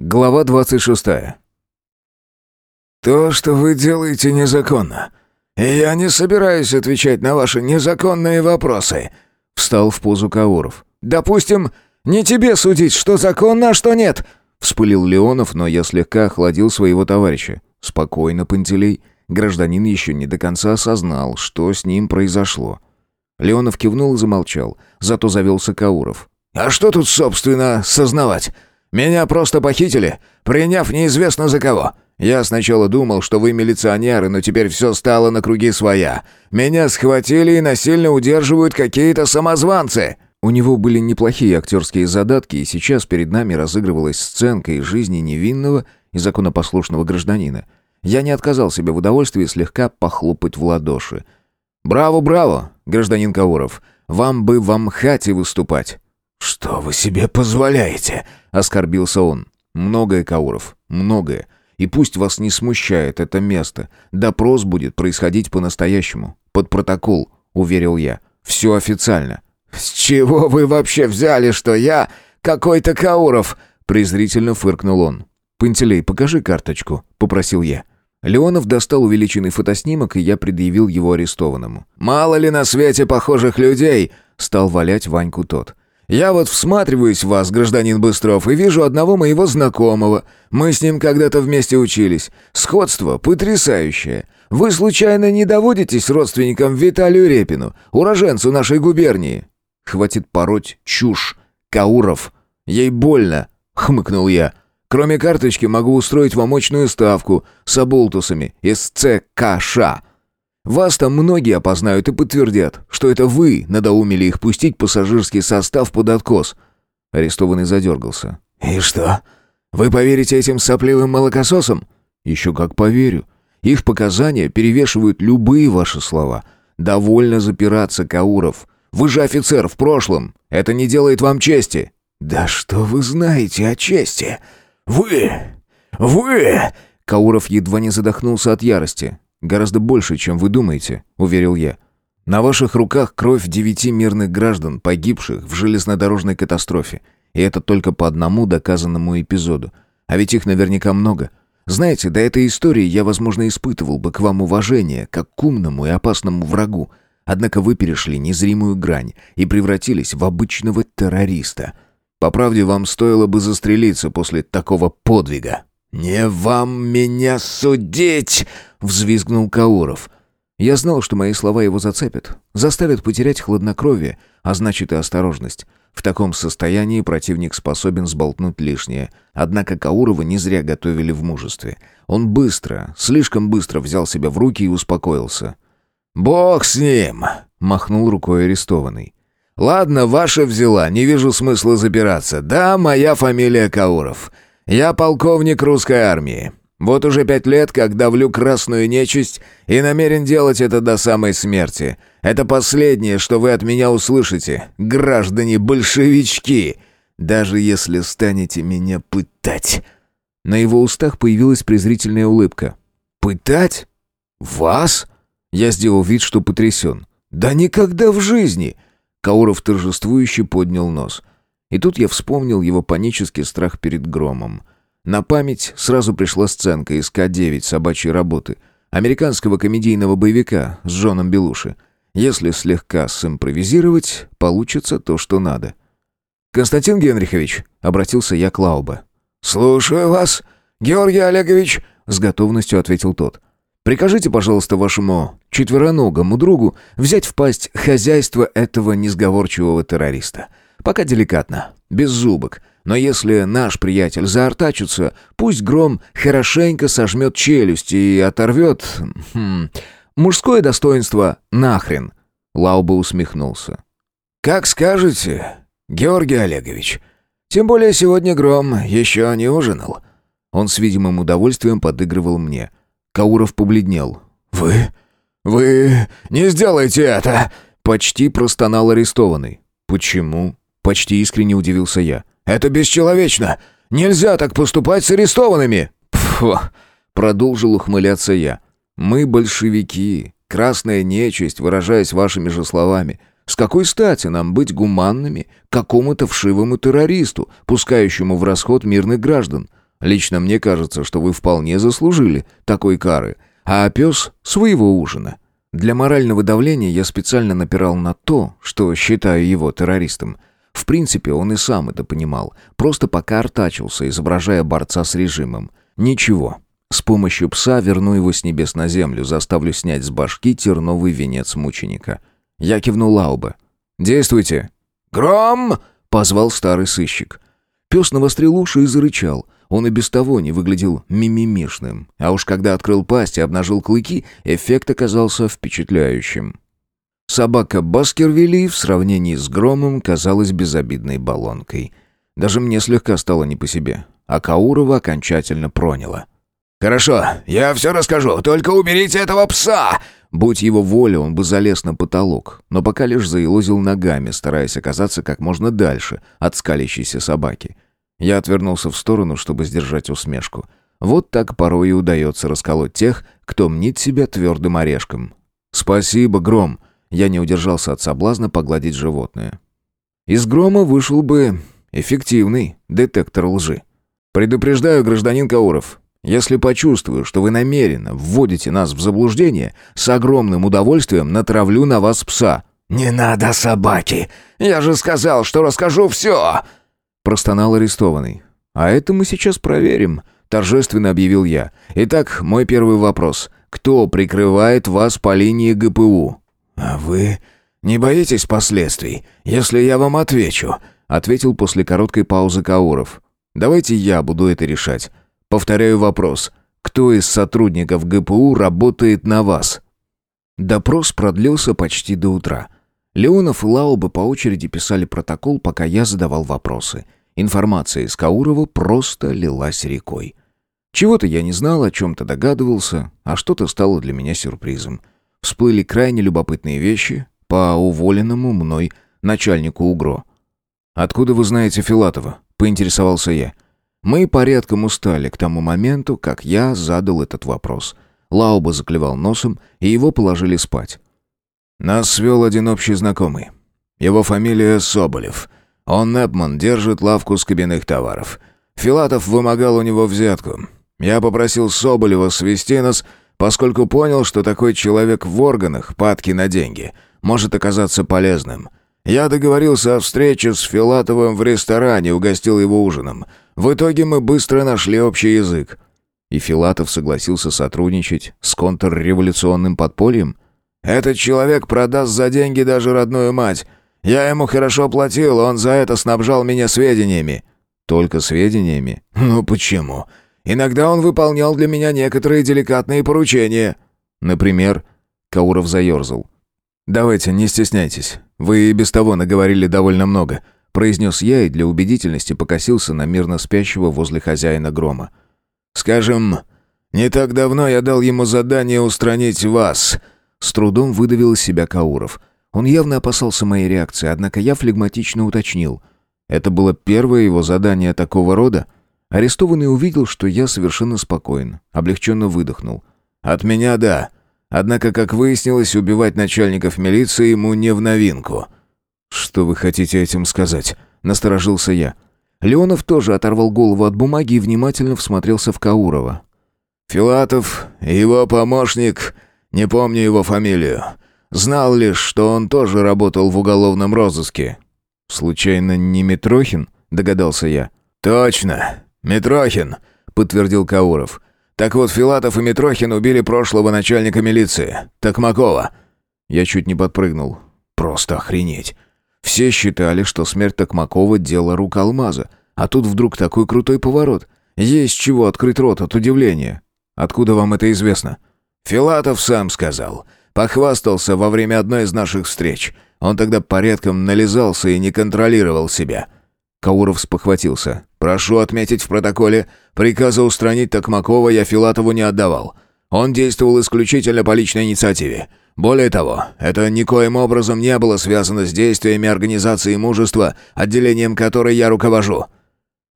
Глава 26. «То, что вы делаете, незаконно. И я не собираюсь отвечать на ваши незаконные вопросы», — встал в позу Кауров. «Допустим, не тебе судить, что законно, а что нет», — вспылил Леонов, но я слегка охладил своего товарища. «Спокойно, Пантелей. Гражданин еще не до конца осознал, что с ним произошло». Леонов кивнул и замолчал, зато завелся Кауров. «А что тут, собственно, сознавать?» Меня просто похитили, приняв неизвестно за кого. Я сначала думал, что вы милиционеры, но теперь все стало на круги своя. Меня схватили и насильно удерживают какие-то самозванцы». У него были неплохие актерские задатки, и сейчас перед нами разыгрывалась сценка из жизни невинного и законопослушного гражданина. Я не отказал себе в удовольствии слегка похлопать в ладоши. «Браво, браво, гражданин Кауров! Вам бы в Амхате выступать!» «Что вы себе позволяете?» — оскорбился он. «Многое, Кауров, многое. И пусть вас не смущает это место. Допрос будет происходить по-настоящему. Под протокол», — уверил я. «Все официально». «С чего вы вообще взяли, что я какой-то Кауров?» — презрительно фыркнул он. «Пантелей, покажи карточку», — попросил я. Леонов достал увеличенный фотоснимок, и я предъявил его арестованному. «Мало ли на свете похожих людей!» — стал валять Ваньку тот. Я вот всматриваюсь в вас, гражданин Быстров, и вижу одного моего знакомого. Мы с ним когда-то вместе учились. Сходство потрясающее. Вы случайно не доводитесь родственникам Виталию Репину, уроженцу нашей губернии? Хватит пороть чушь. Кауров. Ей больно, хмыкнул я. Кроме карточки могу устроить вам мощную ставку с оболтусами из ЦКШ. Вас там многие опознают и подтвердят, что это вы надоумили их пустить пассажирский состав под откос». Арестованный задергался. «И что? Вы поверите этим сопливым молокососам?» «Еще как поверю. Их показания перевешивают любые ваши слова. Довольно запираться, Кауров. Вы же офицер в прошлом. Это не делает вам чести». «Да что вы знаете о чести? Вы... вы...» Кауров едва не задохнулся от ярости. Гораздо больше, чем вы думаете», — уверил я. «На ваших руках кровь девяти мирных граждан, погибших в железнодорожной катастрофе. И это только по одному доказанному эпизоду. А ведь их наверняка много. Знаете, до этой истории я, возможно, испытывал бы к вам уважение, как к умному и опасному врагу. Однако вы перешли незримую грань и превратились в обычного террориста. По правде, вам стоило бы застрелиться после такого подвига». «Не вам меня судить!» — взвизгнул Кауров. Я знал, что мои слова его зацепят, заставят потерять хладнокровие, а значит и осторожность. В таком состоянии противник способен сболтнуть лишнее. Однако Каурова не зря готовили в мужестве. Он быстро, слишком быстро взял себя в руки и успокоился. «Бог с ним!» — махнул рукой арестованный. «Ладно, ваша взяла, не вижу смысла запираться. Да, моя фамилия Кауров. Я полковник русской армии. Вот уже пять лет, как давлю красную нечисть и намерен делать это до самой смерти. Это последнее, что вы от меня услышите, граждане-большевички, даже если станете меня пытать». На его устах появилась презрительная улыбка. «Пытать? Вас?» Я сделал вид, что потрясен. «Да никогда в жизни!» Кауров торжествующе поднял нос. И тут я вспомнил его панический страх перед громом. На память сразу пришла сценка из К-9 собачьей работы, американского комедийного боевика с Джоном Белуши. Если слегка симпровизировать, получится то, что надо. «Константин Генрихович», — обратился я к Лаубе. «Слушаю вас, Георгий Олегович», — с готовностью ответил тот. «Прикажите, пожалуйста, вашему четвероногому другу взять в пасть хозяйство этого несговорчивого террориста. Пока деликатно, без зубок. Но если наш приятель заортачится, пусть Гром хорошенько сожмет челюсть и оторвет... Хм, мужское достоинство нахрен. Лауба усмехнулся. «Как скажете, Георгий Олегович. Тем более сегодня Гром еще не ужинал». Он с видимым удовольствием подыгрывал мне. Кауров побледнел. «Вы... вы не сделаете это!» Почти простонал арестованный. «Почему?» Почти искренне удивился я. «Это бесчеловечно! Нельзя так поступать с арестованными!» «Фу!» — продолжил ухмыляться я. «Мы большевики, красная нечисть, выражаясь вашими же словами. С какой стати нам быть гуманными какому-то вшивому террористу, пускающему в расход мирных граждан? Лично мне кажется, что вы вполне заслужили такой кары, а пес — своего ужина. Для морального давления я специально напирал на то, что считаю его террористом. В принципе, он и сам это понимал, просто пока артачился, изображая борца с режимом. Ничего, с помощью пса верну его с небес на землю, заставлю снять с башки терновый венец мученика. Я кивнул Лаубе. «Действуйте!» «Гром!» — позвал старый сыщик. Пес навострил уши и зарычал. Он и без того не выглядел мимимишным. А уж когда открыл пасть и обнажил клыки, эффект оказался впечатляющим. Собака Баскервилли в сравнении с Громом казалась безобидной баллонкой. Даже мне слегка стало не по себе. А Каурова окончательно проняло. «Хорошо, я все расскажу, только уберите этого пса!» Будь его воля, он бы залез на потолок, но пока лишь заилозил ногами, стараясь оказаться как можно дальше от скалящейся собаки. Я отвернулся в сторону, чтобы сдержать усмешку. Вот так порой и удается расколоть тех, кто мнит себя твердым орешком. «Спасибо, Гром!» Я не удержался от соблазна погладить животное. Из Грома вышел бы эффективный детектор лжи. «Предупреждаю, гражданин Кауров, если почувствую, что вы намеренно вводите нас в заблуждение, с огромным удовольствием натравлю на вас пса». «Не надо собаки! Я же сказал, что расскажу все!» Простонал арестованный. «А это мы сейчас проверим», — торжественно объявил я. «Итак, мой первый вопрос. Кто прикрывает вас по линии ГПУ?» «А вы не боитесь последствий, если я вам отвечу?» — ответил после короткой паузы Кауров. «Давайте я буду это решать. Повторяю вопрос. Кто из сотрудников ГПУ работает на вас? Допрос продлился почти до утра. Леонов и Лаубы по очереди писали протокол, пока я задавал вопросы. Информация из Каурова просто лилась рекой. Чего-то я не знал, о чем-то догадывался, а что-то стало для меня сюрпризом. Всплыли крайне любопытные вещи по уволенному мной начальнику УГРО. «Откуда вы знаете Филатова?» — поинтересовался я. Мы порядком устали к тому моменту, как я задал этот вопрос. Лауба заклевал носом, и его положили спать. Нас свел один общий знакомый. Его фамилия Соболев. Он Непман, держит лавку с кабинных товаров. Филатов вымогал у него взятку. Я попросил Соболева свести нас, поскольку понял, что такой человек в органах, падки на деньги, может оказаться полезным. Я договорился о встрече с Филатовым в ресторане, угостил его ужином. В итоге мы быстро нашли общий язык. И Филатов согласился сотрудничать с контрреволюционным подпольем? «Этот человек продаст за деньги даже родную мать. Я ему хорошо платил, он за это снабжал меня сведениями». «Только сведениями?» «Ну почему? Иногда он выполнял для меня некоторые деликатные поручения». «Например?» Кауров заерзал. «Давайте, не стесняйтесь. Вы и без того наговорили довольно много произнес я и для убедительности покосился на мирно спящего возле хозяина грома. «Скажем, не так давно я дал ему задание устранить вас», с трудом выдавил из себя Кауров. Он явно опасался моей реакции, однако я флегматично уточнил. Это было первое его задание такого рода? Арестованный увидел, что я совершенно спокоен, облегченно выдохнул. «От меня да. Однако, как выяснилось, убивать начальников милиции ему не в новинку». «Что вы хотите этим сказать?» — насторожился я. Леонов тоже оторвал голову от бумаги и внимательно всмотрелся в Каурова. «Филатов, его помощник, не помню его фамилию, знал лишь, что он тоже работал в уголовном розыске». «Случайно не Митрохин?» — догадался я. «Точно, Митрохин», — подтвердил Кауров. «Так вот, Филатов и Митрохин убили прошлого начальника милиции, Токмакова». Я чуть не подпрыгнул. «Просто охренеть!» Все считали, что смерть Токмакова – дело рук алмаза. А тут вдруг такой крутой поворот. Есть чего открыть рот от удивления. Откуда вам это известно? Филатов сам сказал. Похвастался во время одной из наших встреч. Он тогда порядком нализался и не контролировал себя. Кауров спохватился. «Прошу отметить в протоколе, приказа устранить Токмакова я Филатову не отдавал. Он действовал исключительно по личной инициативе. Более того, это никоим образом не было связано с действиями организации имущества, отделением которой я руковожу.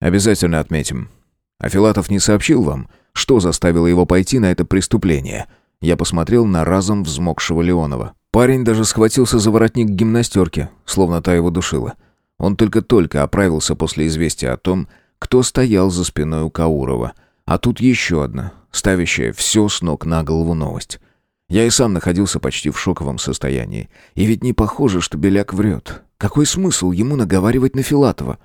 Обязательно отметим. А Филатов не сообщил вам, что заставило его пойти на это преступление. Я посмотрел на разом взмокшего Леонова. Парень даже схватился за воротник гимнастерки, словно та его душила. Он только-только оправился после известия о том, кто стоял за спиной у Каурова. А тут еще одна, ставящая все с ног на голову новость. Я и сам находился почти в шоковом состоянии. И ведь не похоже, что Беляк врет. Какой смысл ему наговаривать на Филатова?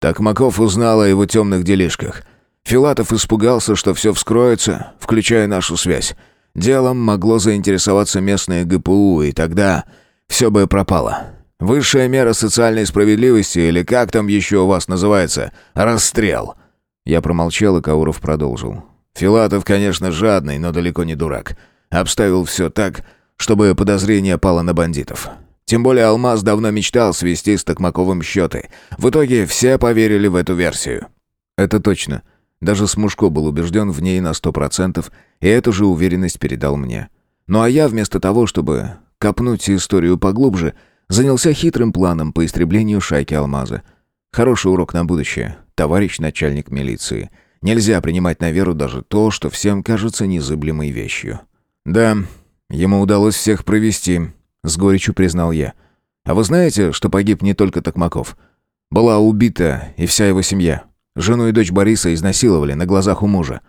Такмаков узнал о его темных делишках. Филатов испугался, что все вскроется, включая нашу связь. Делом могло заинтересоваться местное ГПУ, и тогда все бы пропало. Высшая мера социальной справедливости, или как там еще у вас называется, расстрел. Я промолчал, и Кауров продолжил. Филатов, конечно, жадный, но далеко не дурак. Обставил все так, чтобы подозрение пало на бандитов. Тем более Алмаз давно мечтал свести с Токмаковым счеты. В итоге все поверили в эту версию. Это точно. Даже Смушко был убежден в ней на сто процентов, и эту же уверенность передал мне. Ну а я вместо того, чтобы копнуть историю поглубже, занялся хитрым планом по истреблению шайки Алмаза. Хороший урок на будущее, товарищ начальник милиции. Нельзя принимать на веру даже то, что всем кажется незыблемой вещью. «Да, ему удалось всех провести», — с горечью признал я. «А вы знаете, что погиб не только Токмаков? Была убита и вся его семья. Жену и дочь Бориса изнасиловали на глазах у мужа».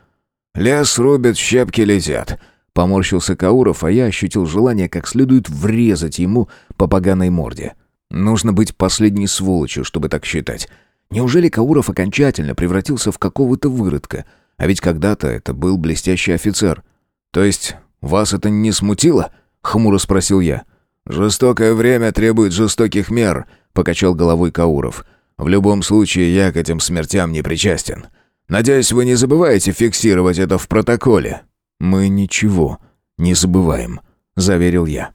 «Лес рубят, щепки летят», — поморщился Кауров, а я ощутил желание как следует врезать ему по поганой морде. Нужно быть последней сволочью, чтобы так считать. Неужели Кауров окончательно превратился в какого-то выродка? А ведь когда-то это был блестящий офицер. То есть «Вас это не смутило?» — хмуро спросил я. «Жестокое время требует жестоких мер», — покачал головой Кауров. «В любом случае, я к этим смертям не причастен. Надеюсь, вы не забываете фиксировать это в протоколе». «Мы ничего не забываем», — заверил я.